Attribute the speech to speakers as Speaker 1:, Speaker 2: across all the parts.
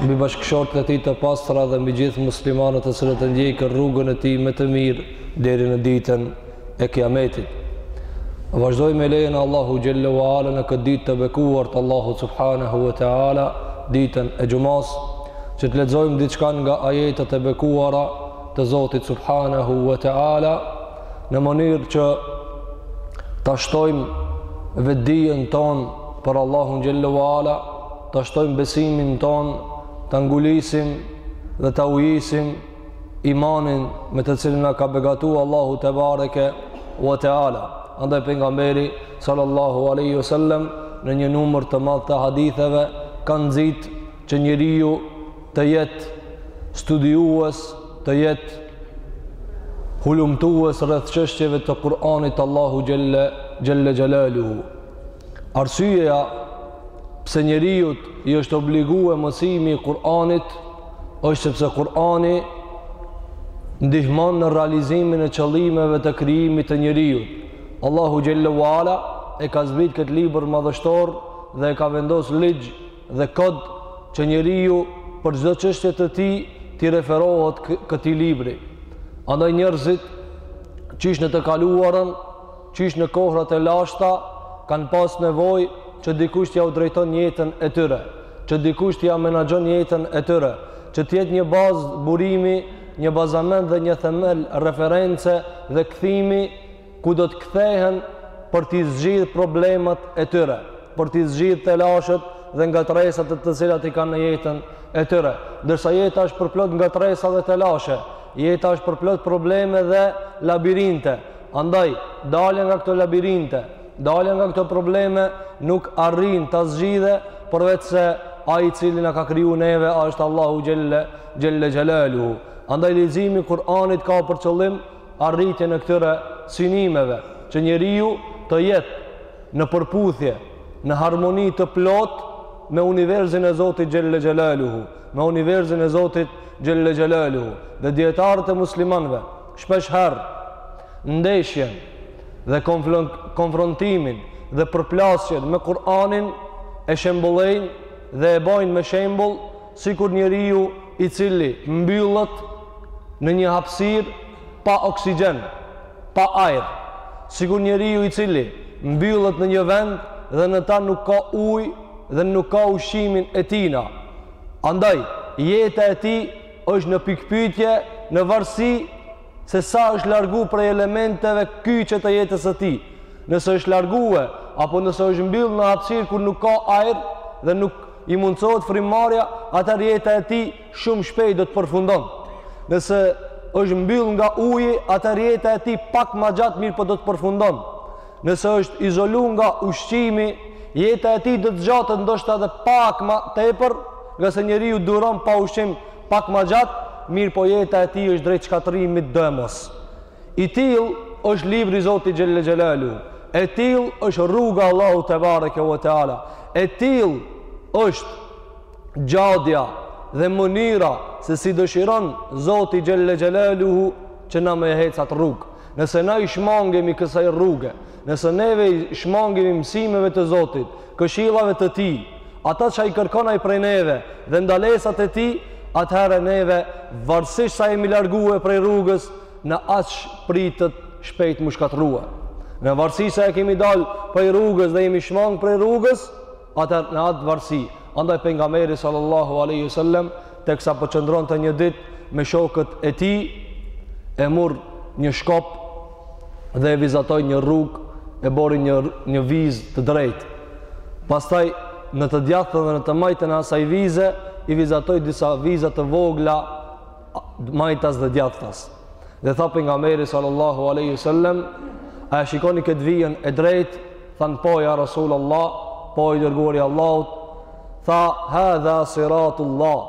Speaker 1: mbi bashkëshortet e tij të pastra dhe mbi gjithë muslimanët të cilët e ndjekin rrugën e tij me të mirë deri në ditën e Kiametit. Vazhdojmë me lejen e Allahut xhelle ve ala në këtë ditë të bekuar të Allahut subhanahu ve teala, ditën e Xumas, që të lexojmë diçka nga ajetet e bekuara të Zotit subhanahu ve teala në mënyrë që ta shtojmë vetëdijen tonë për Allahun xhelle ve ala Ta shtojmë besimin tonë, ta ngulisim dhe ta ujisim imanin me të cilin na ka begatu Allahu tebareke ve teala. Andaj pejgamberi sallallahu alaihi wasallam në një numër të madh të haditheve ka nxit që njeriu të jetë studiues, të jetë hulumtues rreth çështjeve të Kur'anit Allahu xhelle xhelaluhu. Arsyeja pse njeriut i është obligu mësimi i Kur'anit është sepse Kur'ani ndihmon në realizimin e qëllimeve të krijimit të njeriut. Allahu xhelle ve ala e ka zbrit këtë libër madhështor dhe e ka vendos ligj dhe kod që njeriu për çdo çështje të tij t'i referohet këtij libri. Andaj njerëzit qysh në të kaluarën qysh në kohrat e lashta kanë pas nevojë që dikush t'jau drejton jetën e tyre, që dikush t'ja menaxhon jetën e tyre, që të jetë një bazë burimi, një bazament dhe një themel reference dhe kthimi ku do të kthehen për t'i zgjidhë problemet e tyre, për t'i zgjidhë telashet dhe ngatërresat të cilat i kanë në jetën e tyre. Ndërsa jeta është përplot ngatërresa dhe telashe, jeta është përplot probleme dhe labirinte, Andaj, dalja nga këto labirinte, dalja nga këto probleme nuk arrin ta zgjidhe përveçse Ai i cili na ka kriju neve, a është Allahu xhelle xhelaluhu. Andaj leximi i Kur'anit ka për qëllim arritjen e këtyre synimeve, që njeriu të jetë në përputhje, në harmoni të plotë me universin e Zotit xhelle xhelaluhu, me universin e Zotit xhelle xhelaluhu. Dhe dijetarët e muslimanëve shpeshherë ndeshjen dhe konfrontimin dhe përplasjen me Kur'anin e shëmbëllejnë dhe e bajnë me shembull sikur njeriu i cili mbyllet në një hapësirë pa oksigjen, pa ajër, sikur njeriu i cili mbyllet në një vend dhe në ta nuk ka ujë dhe nuk ka ushqimin e tina. Andaj, jeta e tij është në pikëpyetje në varësi se sa është largu prej elementeve kyqe të jetës së tij. Nëse është largue, apo nëse është mbyll në hapsirë kur nuk ka ajr dhe nuk i mundësohet frymarja, atëherë jeta e tij shumë shpejt do të përfundon. Nëse është mbyll nga uji, atëherë jeta e tij pak ma gjatë mirëpo do të përfundon. Nëse është izolu nga ushqimi, jeta e tij do të zgjatet ndoshta edhe pak ma tepër, Ngase njeriu duron pa ushqim pak ma gjatë, mirëpo jeta e tij është drejt shkatërrimit do e mos. I tillë është libri i Zotit xhelle xhelaluhu, e tillë është rruga e Allahut tebareke ve teala, e tillë është gjadja dhe mënyra se si dëshiron Zoti xhelle xhelaluhu që na me e hec atë rrugë. Nëse na i shmangemi kësaj rruge, Nëse neve i shmangemi mësimeve të Zotit, këshillave të Tij, ata që i kërkon Ai prej neve dhe ndalesat e Tij, atëherë neve, varësisht sa jemi largue prej rrugës, në aq pritet shpejt mu shkatërrue. Në varësi sa e kemi dal prej rrugës dhe jemi shmangë prej rrugës, Atëherë në atë varësi, andaj pejgamberi sallallahu alaihi wasallam teksa po qëndronte një ditë me shokët e tij, e mur një shkop dhe e vizatoi një rrugë, e bori një, një vizë të drejtë. Pastaj në të djathtën dhe në të majtën e asaj vize i vizatoi disa viza të vogla majtas dhe djathtas. Dhe tha pejgamberi sallallahu alaihi wasallam, a e shikoni këtë vijën e drejtë? Thanë po ja Rasulullah, po i dërguari i Allahut. Tha hadha siratullah.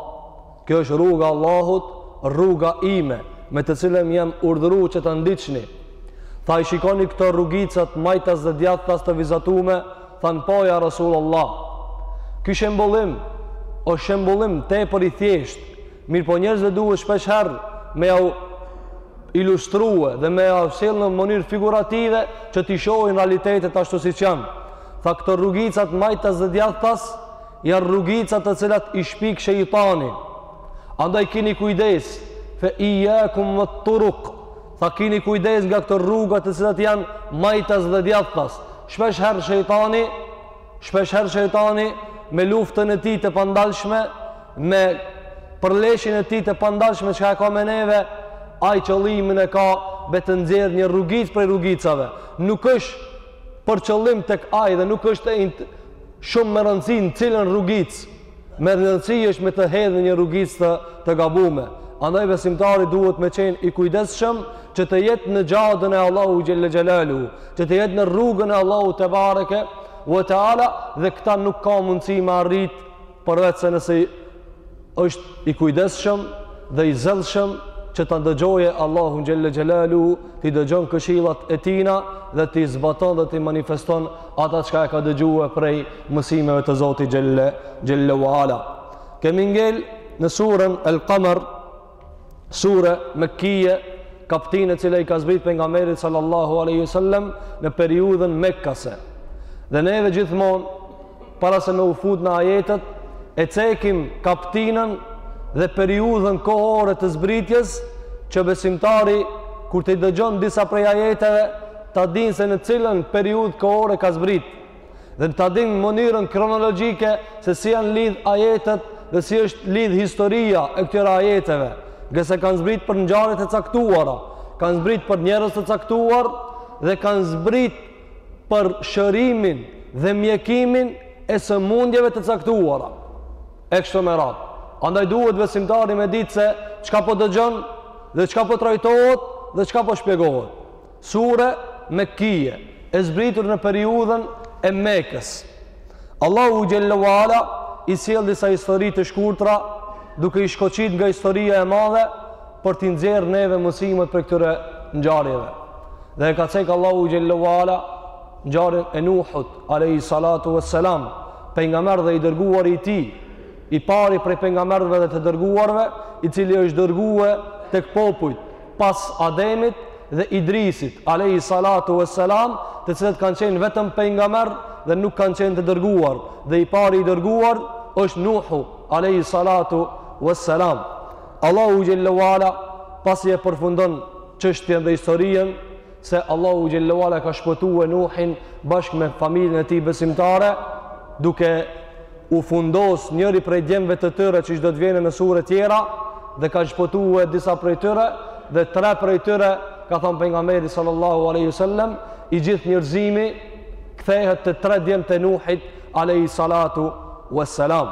Speaker 1: Kjo është rruga e Allahut, rruga ime, me të cilën jam urdhëruar që ta ndiqni. Tha i shikoni këto rrugicat majtas dhe djathtas të vizatume? Thanë po ja Rasulullah. Ky shembullim është shembullim tepër i thjeshtë Mirëpo njerëzve duhet shpesh herë me jau ilustrue dhe me ja sjell në mënyrë figurative që t'i shohin realitetet ashtu siç janë. Tha këto rrugicat majtas dhe djathtas janë rrugicat të cilat i shpik shejtani. Andaj kini kujdes fe ijakum vet turuk. Tha kini kujdes nga këto rrugat të cilat janë majtas dhe djathtas. Shpesh herë shejtani Shpesh herë shejtani me luftën e tij të pandalshme, me përleshjen e tij të pandalshme që ka me neve, ai qëllimin e ka me të nxjerr në një rrugicë prej rrugicave. Nuk është për qëllim tek ai dhe nuk është shumë me rëndësi në cilën rrugicë Me rëndësi është me të hedh në një rrugicë të, të gabume. Andaj besimtari duhet me qenë i kujdesshëm që të jetë në xhaden e Allahu xhelle xhelaluhu, që të jetë në rrugën e Allahu tebareke ve teala, dhe këta nuk ka mundësi me arrit përveç se nëse është i kujdesshëm dhe i zellshëm që ta ndëgjojë Allahu xhelle xhelaluhu, t'i dëgjon këshillat e tina dhe t'i zbaton dhe t'i manifeston ata çka e ka dëgjue prej mësimeve të Zotit xhel, xhelle ve ala. Kemi ngel në surën El Kamer, sure mekkije, kaptinë e cila i ka zbrit pejgamberit sallallahu alejhi ve selem në periudën mekkase. Dhe neve gjithmonë, para se me u fut në ajetet, e cekim kaptinën dhe periudën kohore të zbritjes, që besimtari, kur t'i dëgjon disa prej ajeteve, ta dinë se në cilën periudhë kohore ka zbrit dhe ta dinë mënyrën kronologjike se si janë lidh ajetet dhe si është lidh historia e këtyre ajeteve ngase kanë zbrit për ngjarje të caktuara kanë zbrit për njerëz të caktuar dhe kanë zbrit për shërimin dhe mjekimin e sëmundjeve të caktuara e kështu me radhë andaj duhet besimtari me dit se çka po dëgjon dhe çka po trajtohet dhe çka po shpjegohet Sure Mekkije, e zbritur në periudhën e Mekës. Allahu xhelle ve ala i sjell disa histori të shkurtra, duke i shkoqit nga historia e madhe për t'i nxjerrë neve mësimet prej këtyre ngjarjeve. Dhe e ka cek Allahu xhelle ve ala ngjarjen e Nuhut alejhi salatu ue selam, pejgamber dhe i dërguar i tij, i pari prej pejgamberëve dhe të dërguarve, i cili është dërgue tek popujt pas Ademit dhe Idrisit, alejhi salatu ue selam, të cilët kanë qenë vetëm pejgamberë dhe nuk kanë qenë të dërguar, dhe i pari i dërguar është Nuhu, alejhi salatu ue selam. Allahu xhelle ve ala pasi e përfundon çështjen dhe historinë, se Allahu xhelle ve ala ka shpëtue Nuhin bashkë me familjen e tij besimtare, duke u fundos njëri prej djemve të tyre që do të vjene në sure tjera, dhe ka shpëtue disa prej tyre, dhe tre prej tyre, ka thonë pejgamberi sallallahu alejhi ve selem, i gjithë njerëzimi kthehet te tre djem të Nuhit alejhi salatu ue selam.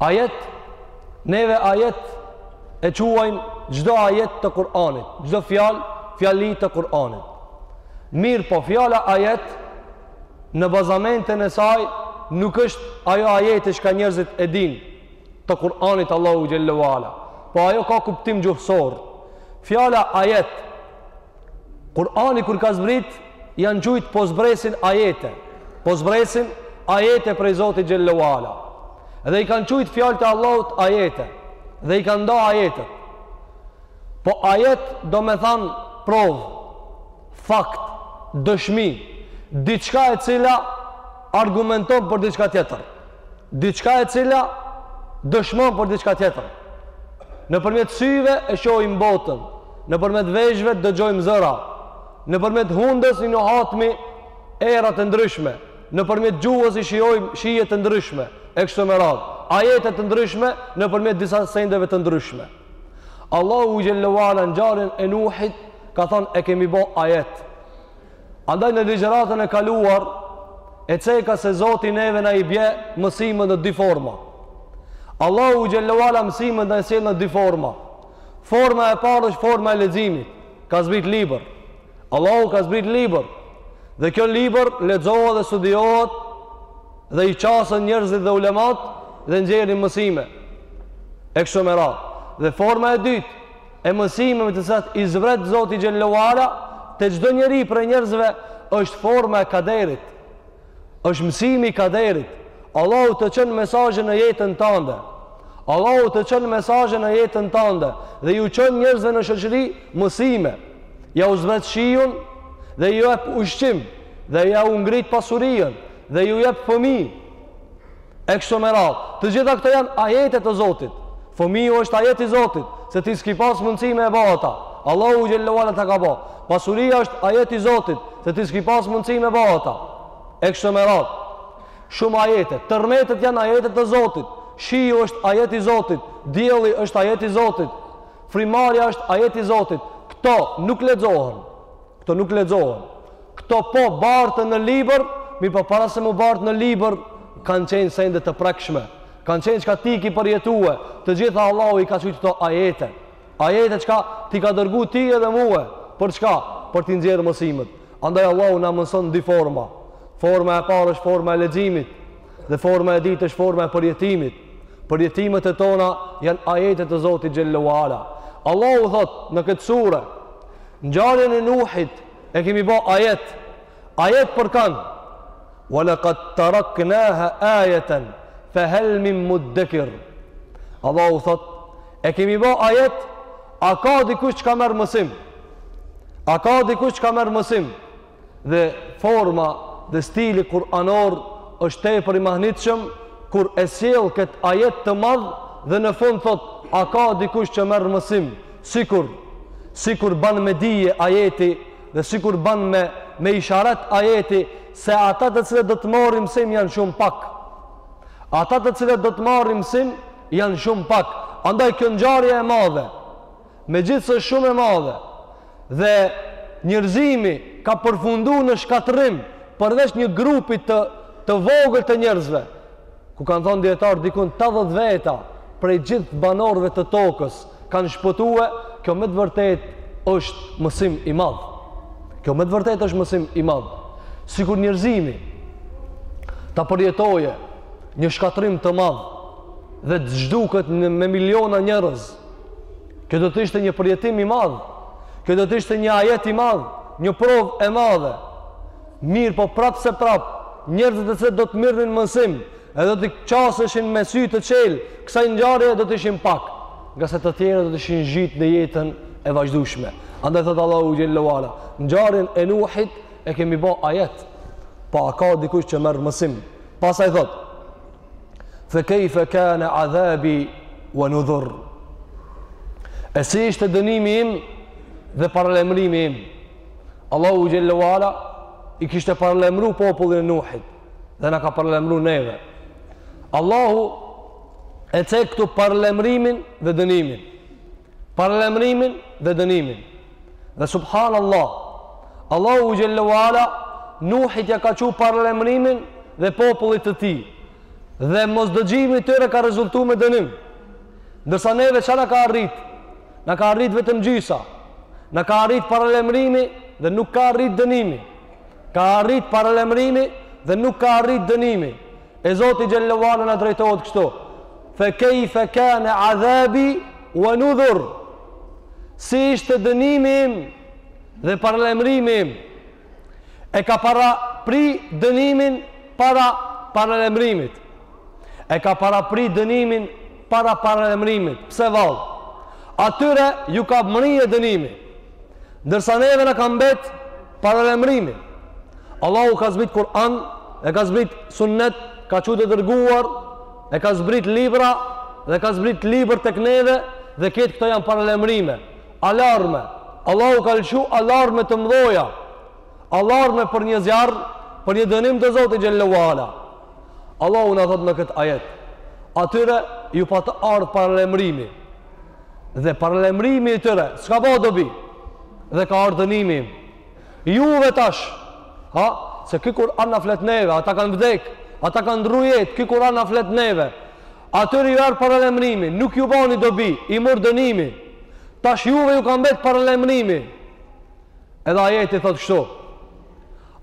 Speaker 1: Ajet, neve ajet e quajmë çdo ajet të Kur'anit, çdo fjal, fjali të Kur'anit. Mirëpo fjala ajet në bazamentin e saj nuk është ajo ajeti çka njerëzit e dinë të Kur'anit Allahu xhelle ve ala. Po ajo ka kuptim gjuhësor. Fjala ajet Kurani kur ka zbrit, janë qujt po zbresin ajete, po zbresin ajete prej Zotit xhelle ue ala, dhe i kanë qujt fjalët e Allahut ajete, dhe i kanë nda ajete. Po ajet domethanë provë, fakt, dëshmi, diçka e cila argumenton për diçka tjetër. diçka e cila dëshmon për diçka tjetër. Nëpërmjet syve e shohim botën, nëpërmjet veshve dëgjojmë zëra, nëpërmjet hundës i nuhatmi erat e ndryshme, nëpërmjet gjuhës i shijojmë shijet e ndryshme, e kështu me radhë, ajete të ndryshme nëpërmjet disa sendeve të ndryshme. Allahu xhelle ue ala ngjarjen e Nuhit, ka thonë e kemi bo ajet. Andaj në ligjëratën e kaluar e ceka se Zoti neve na i bje mësimet në dy forma. Allahu xhelle ue ala mësimet na i sjell në dy forma. Forma e parë është forma e leximit. Ka zbrit libër. Allahu ka zbrit libër. Dhe kjo libër lexohet dhe studiohet dhe i qasen njerëzit dhe ulemat dhe nxjerrin mësime. E kshtu me radhë. Dhe forma e dytë e mësimeve të cilat i zvret Zoti xhelle ue ala te çdo njeri prej njerëzve është forma e kaderit. Është mësimi i kaderit. Allahu të çon mesazhe në jetën tande. Allahu të çon mesazhe në jetën tande dhe ju çon njerëzve në shoqëri mësime. Ja u zvret shiun dhe ju jep ushqim dhe ja u ngrit pasurinë dhe ju jep fëmijë. E kështu me radhë. Të gjitha këto janë ajete të Zotit. Fëmiu është ajet i Zotit, se ti s'ki pas mundësi me e ba ata. Allahu xhelle ue ala ta ka ba. Pasuria është ajet i Zotit, se ti s'ki pas mundësi me ba ata. E kështu me radhë. Shumë ajete. Tërmetet janë ajete të Zotit. Shiu është ajet i Zotit. Dielli është ajet i Zotit. Frymëmarrja është ajet i Zotit. Këto nuk lexohen. Këto nuk lexohen. Këto po barten në libër, mirëpo para se m'u bart në libër, kanë qenë sende të prekshme, kanë qenë çka ti ki përjetue, të gjitha Allahu i ka qujt këto ajete, ajete çka t'i ka dërgu ty edhe mue, për çka? Për t'i nxjerrë mësimet. Andaj Allahu na mëson në dy forma. Forma e parë është forma e leximit dhe forma e dytë është forma e përjetimit. Përjetimet e tona janë ajetet e Zotit xhelle ue ala. Allahu thot në këtë sure, ngjarjen e Nuhit E kemi ba ajet. Ajet për kan. Wa laqad taraknaha ayatan fa hal min muddakir. Allahu thot, e kemi ba ajet, a ka dikush çka merr mësim? A ka dikush çka merr mësim? Dhe forma dhe stili kuranor është tepër i mahnitshëm kur e sjell kët ajet të madh dhe në fund thot, a ka dikush që merr mësim? Sikur, sikur ban me dije ajeti dhe sikur ban me, me isharet ajeti se ata të cilët do të marrin mësim janë shumë pak. Ata të cilët do të marrin mësim janë shumë pak. Andaj kjo ngjarje e madhe, megjithëse shumë e madhe, dhe njerëzimi ka përfundu në shkatërrim përveç një grupi të, të vogël të njerëzve, ku kanë thonë djetarë dikun 80 veta prej gjithë banorëve të tokës kanë shpëtue, kjo me të vërtetë është mësim i madh. Kjo me të vërtetë është mësim i madh. Sikur njerëzimi ta përjetoje një shkatrrim të madh dhe të zhduket në, me miliona njerëz, kjo do të ishte një përjetim i madh, kjo do të ishte një ajet i madh, një provë e madhe. Mirëpo prapëseprap, njerëzit të cilët do të merrnin mësim e do t'i qaseshin me sy të çelë kësaj ngjarje do të ishin pak, ngase të tjerët do të ishin zhytë në jetën e vazhdueshme. Andaj thotë Allahu xhelle ue ala, ngjarjen e Nuhit e kemi ba ajet. Po a ka dikush që merr mësim? Pastaj thotë: Fe kejfe kane adhabi wa nudhur. E si ishte dënimi im dhe paralajmrimi im? Allahu xhelle ue ala i kishte paralajmru popullin e Nuhit dhe na ka paralajmru neve. Allahu e cek këtu paralajmrimin dhe dënimin. Paralajmrimin dhe dënimin. Dhe subhan Allah, Allahu xhelle ue ala Nuhit ja ka çu paralajmrimin dhe popullit të tij. Dhe mosdëgjimi i tyre ka rezultu me dënim. Ndërsa neve ça na ka arrit? Na ka arrit vetëm gjysa. Na ka arrit paralajmërimi dhe nuk ka arrit dënimi. Ka arrit paralajmërimi dhe nuk ka arrit dënimi. E Zoti xhelle ue ala na drejtohet kështu. Fe kejfe kane adhabi wa nudhur. Si ishte dënimi im dhe paralajmërimi im? e ka parapri dënimin para paralajmërimit. E ka parapri dënimin para paralajmërimit. Pse vallë? Atyre ju ka mrrie dënimi. Ndërsa neve na ka mbet paralajmërimi. Allahu ka zbrit Kur'an, e ka zbrit sunnet, ka çu të dërguar, e ka zbrit libra dhe ka zbrit libër tek neve dhe këtë këto janë paralajmërime. Alarme, Allahu ka lëshu alarme të mdhoja, alarme për një zjarr, për një dënim të Zotit xhelle ue ala. Allahu na thotë në këtë ajet, atyre ju pat ardh paralajmrimi. Dhe paralajmrimi i tyre, s'ka ba dobi. Dhe ka ardh dënimi. Juve tash, ha, se ky Kur'an na flet neve, ata kanë vdek, ata kanë ndrru jetë, ky Kur'an na flet neve. Atyre ju erdh paralajmërimi, nuk ju bani dobi, i mur dënimi. Tash juve ju ka mbet paralajmërimi. Edhe ajeti thotë kështu.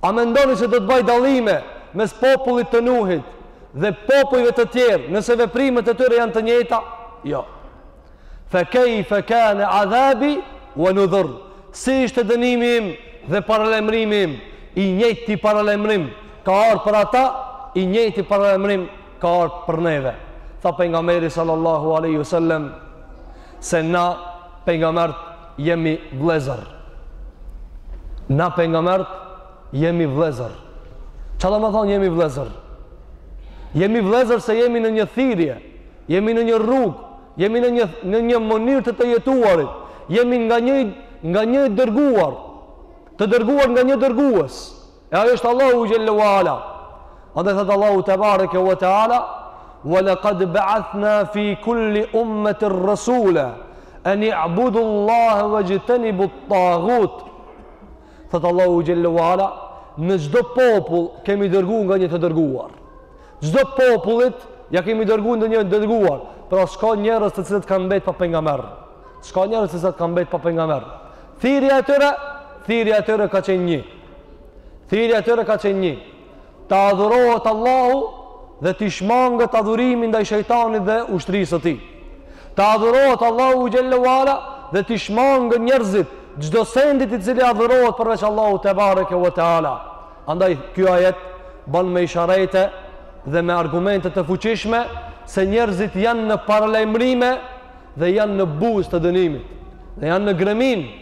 Speaker 1: A mendoni se do të baj dallime mes popullit të Nuhit dhe popujve të tjerë, nëse veprimet e tyre janë të njëjta? Jo. Fa kayfa kana adhabi wa nudhur. Si ishte dënimi im dhe paralajmërimi im? I njëjti paralajmërim ka ardhë për ata, i njëjti paralajmërim ka ardhë për neve tha pejgamberi sallallahu alaihi wasallam se na pejgambert jemi vëllezër na pejgambert jemi vëllezër ça domethënë jemi vëllezër jemi vëllezër se jemi në një thirrje jemi në një rrugë jemi në një në një mënyrë të të jetuarit jemi nga një nga një dërguar të dërguar nga një dërgues E ai është Allahu xhel-le ue ala. Andaj thotë Allahu tebareke ue teala, wa laqad ba'athna fi kulli ummatin rasulan, ani'budu Allaha wajtanibu at-taghut. Thotë Allahu xhel-le ue ala, në çdo popull kemi dërgu nga një të dërguar. Çdo popullit, ia kemi dërgu nga një të dërguar. Pra s'ka njerëz të cilët kanë mbet pa pejgamber. S'ka njerëz të cilët kanë mbet pa pejgamber. Thirrja e tyre, thirrja e tyre ka qenë një. Thirrja e tyre ka qenë një, të adhurohet Allahu dhe t'i shmanget adhurimi ndaj shejtanit dhe ushtrisë së tij. Të adhurohet Allahu xhel-le ue ala dhe t'i shmangen njerëzit çdo sendit i cili adhurohet përveç Allahu tebareke ue teala. Andaj ky ajet ban me isharete dhe me argumente të fuqishme se njerëzit janë në paralajmërime dhe janë në buzë të dënimit dhe janë në greminë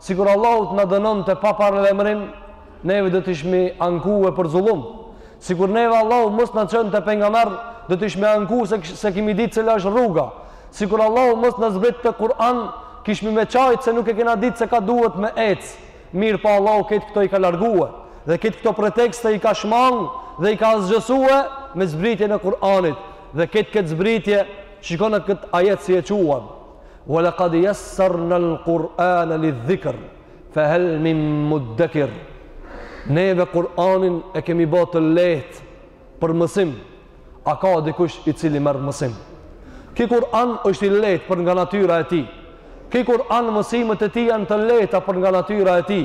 Speaker 1: Sikur Allahu të na dënonte pa paralajmërim, neve do të ishmi ankue për zullum. Sikur neve Allahu mos na çonte pejgamber, do të ishmi anku se s'e kemi ditë cila është rruga. Sikur Allahu mos na zbritte Kur'an, kishmi me qajt se nuk e kena ditë se ka duhet me ec. Mirëpo Allahu këtë këto i ka largue dhe këtë këto pretekste i ka shmang dhe i ka asgjësue me zbritjen e Kur'anit dhe këtë këtë zbritje shikone këtë ajet si e quan Wa laqad yassarna al-Qur'ana lidh-dhikr fa hal min muddakir. Neve Kur'anin e kemi bo të lehtë për mësim. A ka dikush i cili merr mësim? Ky Kur'an është i lehtë për nga natyra e tij. Ky Kur'an mësimet e tij janë të lehta për nga natyra e tij.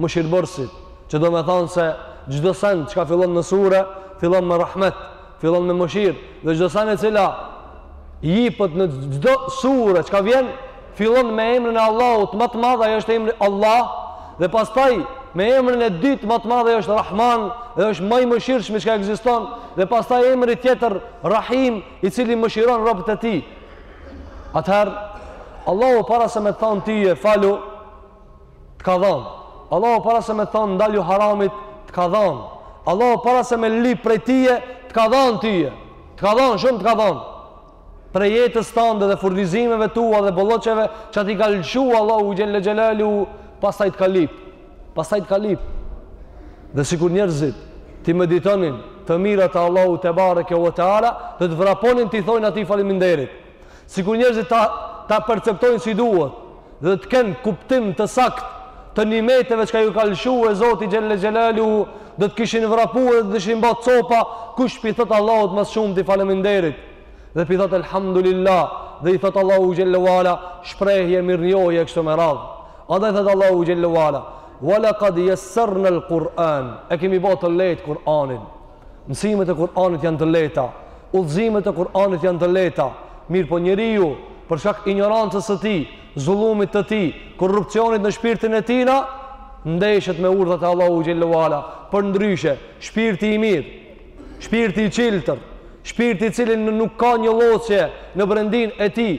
Speaker 1: mëshirëbërësit, që do me thanë se çdo sen çka fillon në sure, fillon me rahmet, fillon me mëshirë, dhe çdo sen e cila jipet në çdo sure çka vjen, fillon me emrin e Allahut ma të madh, ai është emri Allah, dhe pastaj me emrin e dytë ma të madh, ai është Rahman, dhe është ma i mëshirshmi çka ekziston, dhe pastaj emri tjetër Rahim, i cili mëshiron robët e tij. Atëherë, Allahu para se me thanë tije falu, të ka dhanë. Allahu para se me thonë ndalju haramit, të ka dhanë. Allahu para se me lip prej tije, të ka dhanë tije. Të ka dhanë, shumë të ka dhanë. Prej jetës tande dhe furnizimeve tua dhe bollëqeve, ça t'i ka lëshu Allahu xhelle xhelaluhu, pastaj të ka lip. Pastaj të ka lip. Dhe sikur njerëzit t'i meditonin të mirat e Allahu tebareke ve teala, dhe të vraponin t'i thojnë atij faliminderit. sikur njerëzit ta ta perceptojnë si duhet dhe të kenë kuptim të saktë të nimeteve çka ju ka lëshu Zoti xhelle xhelaluhu do të kishin vrapu dhe do të kishin ba copa kush p'i thot Allahut ma s'shumti faleminderit dhe p'i thot elhamdulillah dhe i thot Allahu xhelle wala shprehje mirnjohje kështu me radhë andaj thot Allahu xhelle wala walaqad yassarna alquran e kemi ba të lehtë Kur'anin Mësimet e Kur'anit janë të lehta, udhëzimet e Kur'anit janë të lehta, mirëpo njeriu për shkak injorancës së tij, zullumit të tij, korrupsionit në shpirtin e tij, ndeshet me urdhët e Allahu xhelle ue ala. Përndryshe, shpirti i mirë, shpirti i çiltër, shpirti i cili nuk ka një llojë në brendinë e tij,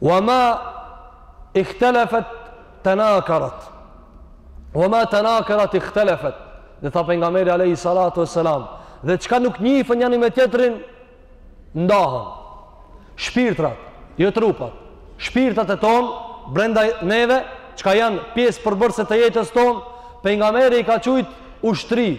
Speaker 1: Wa ma ikhtalafat tanakarat. Wa ma tanakarat ikhtalafat. Dhe tha pejgamberi alayhi salatu wassalam, dhe çka nuk njihen njëri me tjetrin ndahen. Shpirtrat, jo trupat. Shpirtrat e tonë brenda neve, çka janë pjesë përbërëse të jetës tonë, pejgamberi i ka qujt ushtri,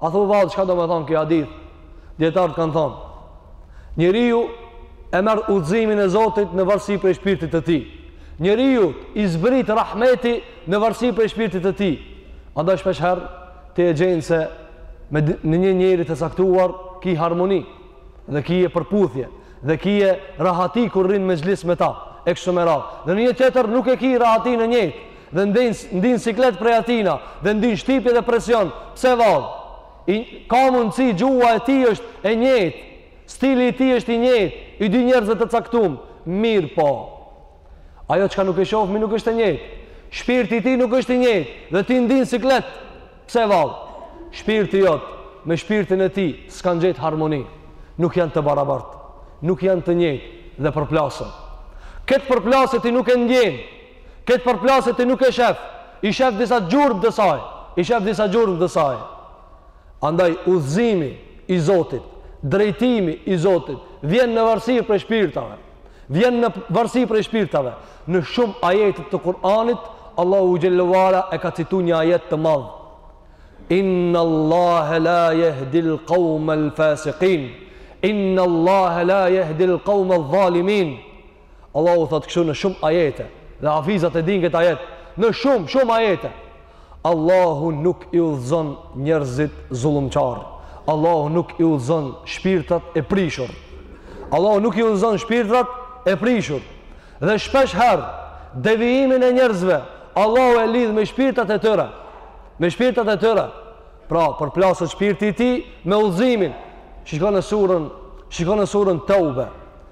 Speaker 1: A thua vallë çka do me thonë kjo hadith? Dijetarët kanë thonë, njeriu e merr udhëzimin e Zotit në varsi prej shpirtit të tij. Njeriu i zbrit rahmeti në varsi prej shpirtit të tij. Andaj shpesh herë ti e gjen se me një njeri të caktuar ki harmoni dhe kie përputhje dhe kie rahati kur rrin mexhlis me ta e kështu me radhë. Dhe një tjetër nuk e ki rahatinë e njëjtë Dhe ndin ndin siklet prej atina, dhe ndin shtipje dhe presion. Pse vallë? Ka mundësi gjuha e tij është e njëjtë. Stili i tij është i njëjtë, i dy njerëzve të caktum. Mirëpo ajo çka nuk e shofmi nuk është e njëjtë. Shpirti i tij nuk është i njëjtë dhe ti ndin siklet. Pse vallë? Shpirti jot me shpirtin e tij s'kan gjetë harmoni. Nuk janë të barabartë. Nuk janë të njëjtë dhe përplasen. Këtë përplasje ti nuk e ndjen. Këtë përplasje ti nuk e shef. I shef disa gjurmë të saj. I shef disa gjurmë të saj. Andaj, udhëzimi i Zotit, drejtimi i Zotit, vjen në varësi prej shpirtave. Vjen në varësi prej shpirtave. Në shumë ajete të Kur'anit, Allahu xhelle ue ala e ka citu një ajet të madh. Inna Allahe la jehdil qawme al-fasiqin. Inna Allahe la jehdil qawme al-dhalimin. Allahu thotë kështu në shumë ajete dhe hafizat e dinë këtë ajet në shumë shumë ajete. Allahu nuk i udhëzon njerëzit zullumqarë. Allahu nuk i udhëzon shpirtat e prishur. Allahu nuk i udhëzon shpirtrat e prishur. Dhe shpesh herë devijimin e njerëzve Allahu e lidh me shpirtat e tyre. Me shpirtat e tyre. Pra, përplaset shpirti i tij me udhëzimin. Shikone suren, shikone suren Teube.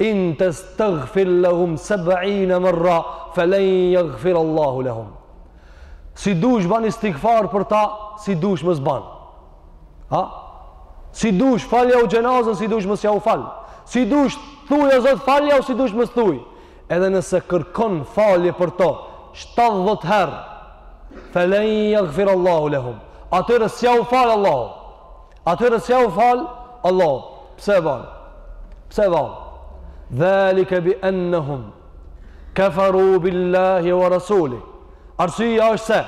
Speaker 1: In tastaghfir lahum sab'ina marra falan yaghfir Allahu lahum. Si dush ban istighfar për ta, si dush mos ban. Ha? Si dush falja u xhenazen, si dush mos jau fal. Si dush thuaj o Zot faljau, si dush mos thuaj. Edhe nëse kërkon falje për to 70 herë, falan yaghfir Allahu lahum. Atëherë s'jau fal Allahu. Atëherë s'jau fal Allahu, pse vallë? Pse vallë? Dhalike bi ennehum, kefaru billahi wa rasuli. Arsyja është se,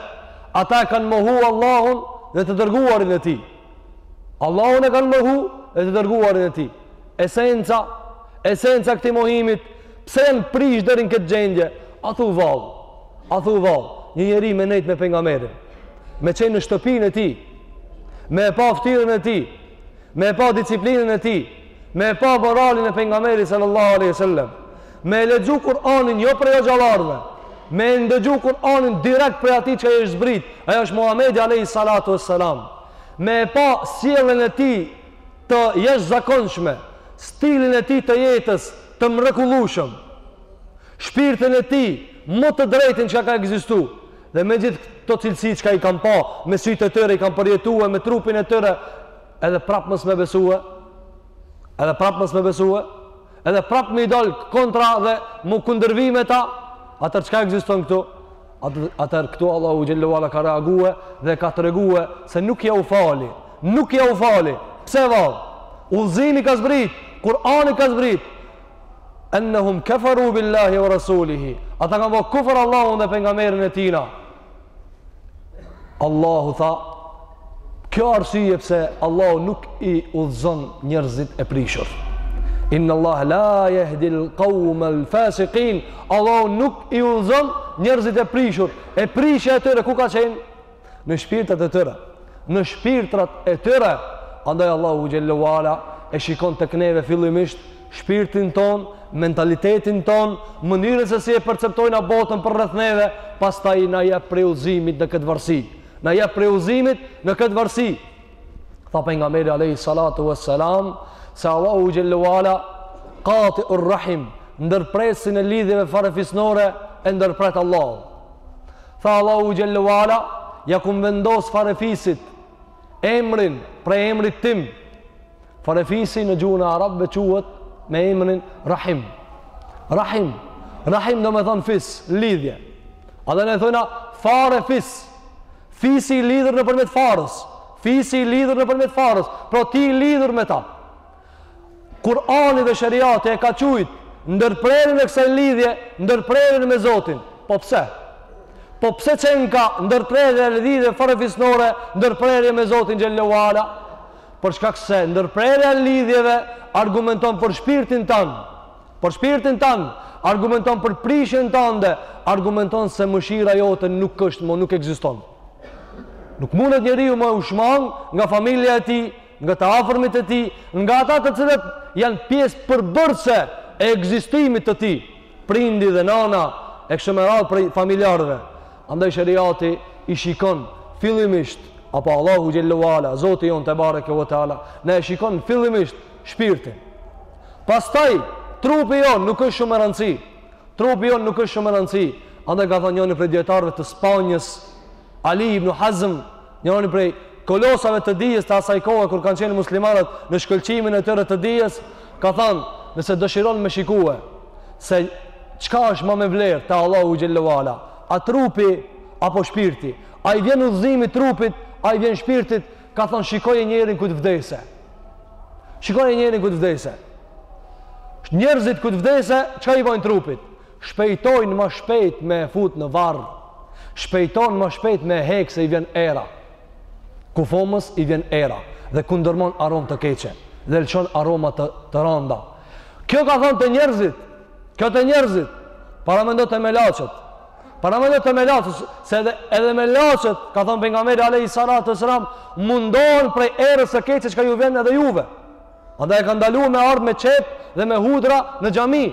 Speaker 1: ata e kanë mohu Allahun dhe të dërguarin e tij. Allahun e kanë mohu dhe të dërguarin e tij. Esenca, esenca e këtij mohimit, pse janë prish deri në këtë gjendje? A thu vallë, a thu vallë, një njeri me nejtë me pejgamberin, me qenë në shtëpinë e tij, me e pa ftyrën e tij, me e pa disiplinën e tij, me e pa moralin e pejgamberit sallallahu alaihi wasallam, me e lexu Kur'anin jo prej hoxhallarëve, me e ndëgju Kur'anin direkt prej atij çka i është zbrit, ai është Muhamedi alaihi salatu wassalam. Me e pa sjelljen e tij të jashtëzakonshme, stilin e tij të jetës të mrekullueshëm, shpirtin e tij më të drejtin çka ka ekzistu, Dhe me gjithë këto cilësi çka i kanë pa, me sytë e tyre i kanë përjetue, me trupin e tyre, edhe prapë mos me besue, edhe prapë mos me besue, edhe prapë me i dalë kontra dhe mu kundërvi me ta, atëherë çka ekziston këtu? Atëherë këtu Allahu xhelle ue ala ka reague dhe ka tregue se nuk jau fali, nuk jau fali, pse vallë? Udhëzimi ka zbrit, Kurani ka zbrit, Ennehum keferu billahi ve rasulihi. Ata kanë bo kufër Allahun dhe pengamerin e tina. Allahu tha, kjo arsye pse Allahu nuk i udhëzon njerëzit e prishur. Inna Allah la jehdi l'kawme l'fasikin. Allahu nuk i udhëzon njerëzit e prishur. E prishja e tyre, ku ka qenë? në shpirtrat e tyre në shpirtrat e tyre andaj Allahu xhelle ve ala e shikon tek neve fillimisht shpirtin tonë mentalitetin tonë mënyrën se si e perceptojna botën përreth neve pastaj na jep prej udhëzimit në këtë varësi na jep prej udhëzimit në këtë varësi tha pejgamberi alejhi salatu ve selam se Allahu xhelle ve ala katiu rrahim ndërpresin e lidhjeve farefisnore e ndërpret Allahu Tha Allahu xhelle ve ala, ja kum vendos farefisit, emrin, prej emrit tim, farefisi në gjuhën e Arabëve quhet me emrin Rahim. Rahim, Rahim domethonë fis, lidhje. Edhe ne thojna, farefis, fisi i lidhur nëpërmjet farës, fisi i lidhur nëpërmjet farës, pra ti i lidhur me ta. Kur'ani dhe sheriati e ka qujtë ndërprerjen e kësaj lidhje, ndërprerjen me Zotin. Po pse? Po pse qenka ndërprerja e lidhjeve farefisnore, ndërprerje me Zotin xhelle ve ala? Për shkak se ndërprerja e lidhjeve argumenton për shpirtin tand, për shpirtin tand, argumenton për prishjen tande, argumenton se mëshira jote nuk është, mo nuk ekziston. Nuk mundet njeriu me u shmang nga familja e tij, nga të afërmit e tij, nga ata të cilët janë pjesë përbërëse e ekzistimit të tij, prindi dhe nana, e kështu me radhë prej familjarëve. Andaj sheriati i shikon fillimisht, apo Allahu xhelle ve ala, Zoti jonë tebareke ve teala, na e shikon fillimisht shpirtin. Pastaj, trupi jonë nuk është shumë me rëndësi, trupi jonë nuk është shumë me rëndësi, andaj ka thanë njëni prej dijetarëve të Spanjës, Ali ibn Hazm, njëri prej kolosave të dijes të asaj kohe kur kanë qenë muslimanët në shkëlqimin e tyre të dijes, ka thënë, nëse dëshiron me shikue se çka është ma me vlerë te Allahu xhelle ve ala, a trupi apo shpirti? A i vjen udhëzimi trupit, a i vjen shpirtit? Ka thënë shikoje njerin kur të vdesë. Shikoje njerin kur të vdesë. Njerëzit kur të vdesë, çka i bojnë trupit? Shpejtojnë ma shpejt me e fut në varr, shpejton ma shpejt me e hek se i vjen era. Kufomës i vjen era dhe kundërmon aromë të keqe dhe lëshon aroma të, të randa. Kjo ka thonë te njerëzit, kjo te njerëzit, paramendo te melaqet, paramendo te melaqet, se edhe, edhe melaqet, ka thonë pengameri alejhi salatu ve selam, mundohen prej erës së keqe çka ju vjen edhe juve. Andaj e kanë ndaluar me ardh me qep dhe me hudra në xhami,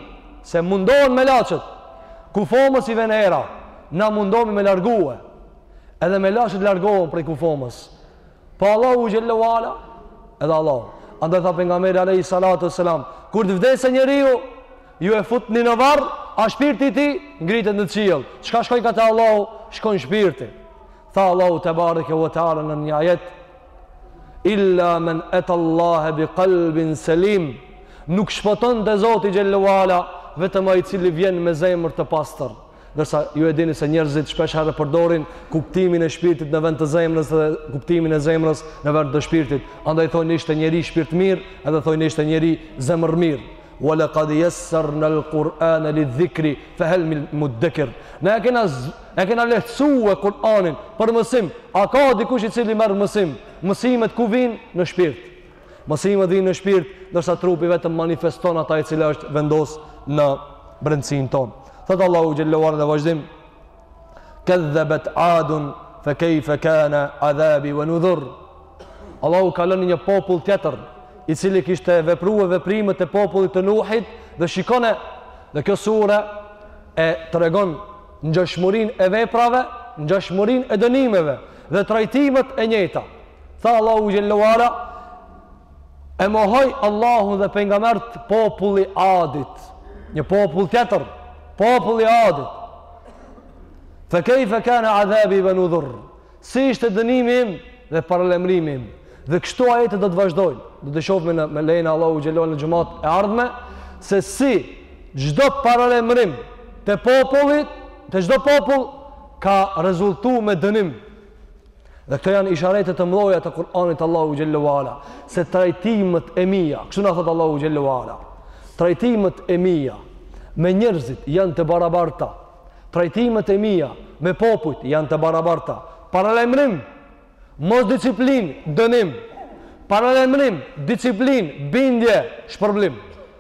Speaker 1: se mundohen melaqet. Kufomës i vjen era, na mundohemi me largue. Edhe melaqet largohen prej kufomës. Po Allahu xhelle ve ala, edhe Allahu. Andaj tha pejgamberi alayhi salatu selam, kur të vdesë njeriu, ju e futni në varr, a shpirti i tij ngritet në qiell. Çka shkoi kah te Allahu? Shkon shpirti. Tha Allahu tebareke ve teala në një ajet, Illa men eta Allahe bi kalbin selim Nuk shpëton te Zoti xhelle ve ala Vetëm ai i cili vjen me zemër të pastër Ndërsa ju e dini se njerëzit shpeshherë përdorin Kuptimin e shpirtit në vend të zemrës Dhe kuptimin e zemrës në vend të shpirtit Andaj thonë ishte njeri shpirtmirë Edhe thonë ishte njeri zemërmirë Wa laqad yassarna al-Qur'ana lidh-dhikri fa hal min muddakir. Ne e kena e kena lehtësue Kur'anin për mësim. A ka dikush i cili merr mësim? Mësimet ku vijnë? Në shpirt. Mësimet vijnë në shpirt, ndërsa trupi vetëm manifeston ata e cila është vendos në brendësinë tonë. Thot Allahu xhelle ve ala në vazhdim Kedhebet adun fe kejfe kane adhabi ve nudhur. Allahu kalon te një popull tjetër, i cili kishte veprue veprimet e popullit të Nuhit dhe shikoni edhe kjo sure e tregon ngjashmërinë e veprave, ngjashmërinë e dënimeve dhe trajtimet e njëjta. Tha Allahu xhelle ve ala E mohoi Allahun dhe pejgambert populli i Adit. Një popull tjetër, populli i Adit. Fa kayfa kana adhabi wa nudhur? Si ishte dënimi im dhe paralajmërimi im? Dhe kështu ajetet do të vazhdojnë. Do të shohim me lejen e Allahut xhelle ve ala në xhumat e ardhme se si çdo paralajmërim te popullit, te çdo popull ka rezultu me dënim. Dhe këto janë isharete të mëdha të Kur'anit Allahu xhelle ve ala, se trajtimet e mia, kështu na thot Allahu xhelle ve ala. Trajtimet e mia me njerëzit janë të barabarta. Trajtimet e mia me popujt janë të barabarta. Paralajmërim, mosdisiplinë, dënim. Paralajmërim, disiplinë, bindje, shpërblim.